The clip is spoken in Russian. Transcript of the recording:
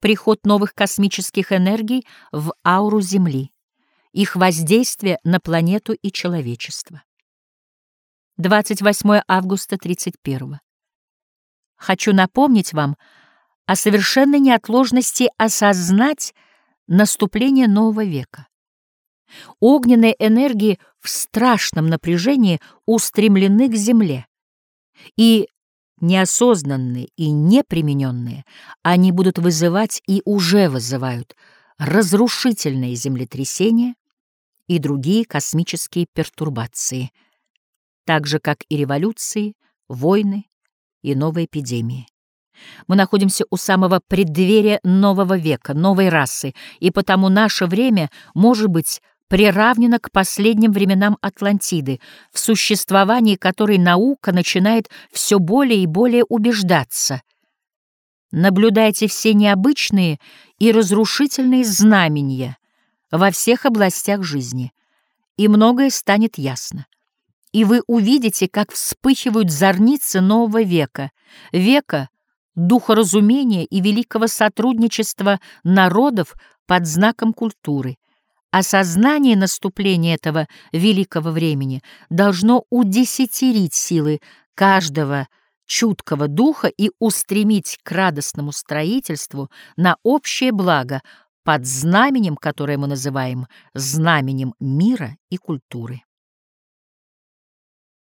приход новых космических энергий в ауру Земли, их воздействие на планету и человечество. 28 августа 31 Хочу напомнить вам о совершенной неотложности осознать наступление нового века. Огненные энергии в страшном напряжении устремлены к Земле, и неосознанные и непримененные они будут вызывать и уже вызывают разрушительные землетрясения и другие космические пертурбации, так же, как и революции, войны и новые эпидемии. Мы находимся у самого преддверия нового века, новой расы, и потому наше время может быть приравнено к последним временам Атлантиды, в существовании которой наука начинает все более и более убеждаться. Наблюдайте все необычные и разрушительные знамения во всех областях жизни, и многое станет ясно. И вы увидите, как вспыхивают зорницы нового века, века духоразумения и великого сотрудничества народов под знаком культуры — Осознание наступления этого великого времени должно удесятерить силы каждого чуткого духа и устремить к радостному строительству на общее благо под знаменем, которое мы называем знаменем мира и культуры.